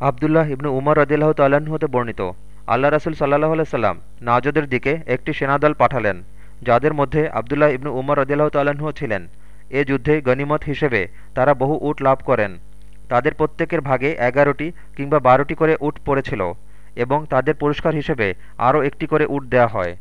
আবদুল্লাহ ইবনু উমর রদিল্লাহ তাল্লাহ্ন হতে বর্ণিত। আল্লাহ রাসুল সাল্লাহ সাল্লাম নাজদের দিকে একটি সেনাদল পাঠালেন, যাদের মধ্যে আবদুল্লাহ ইবনু উমর রদিল্লাহ তাল্লাহ্ন ছিলেন। এ যুদ্ধে গনিমত হিসেবে তারা বহু উট লাভ করেন। তাদের প্রত্যেকের ভাগে এগারোটি কিংবা বারোটি করে উট পড়েছিল এবং তাদের পুরস্কার হিসেবে আরও একটি করে উট দেয়া হয়।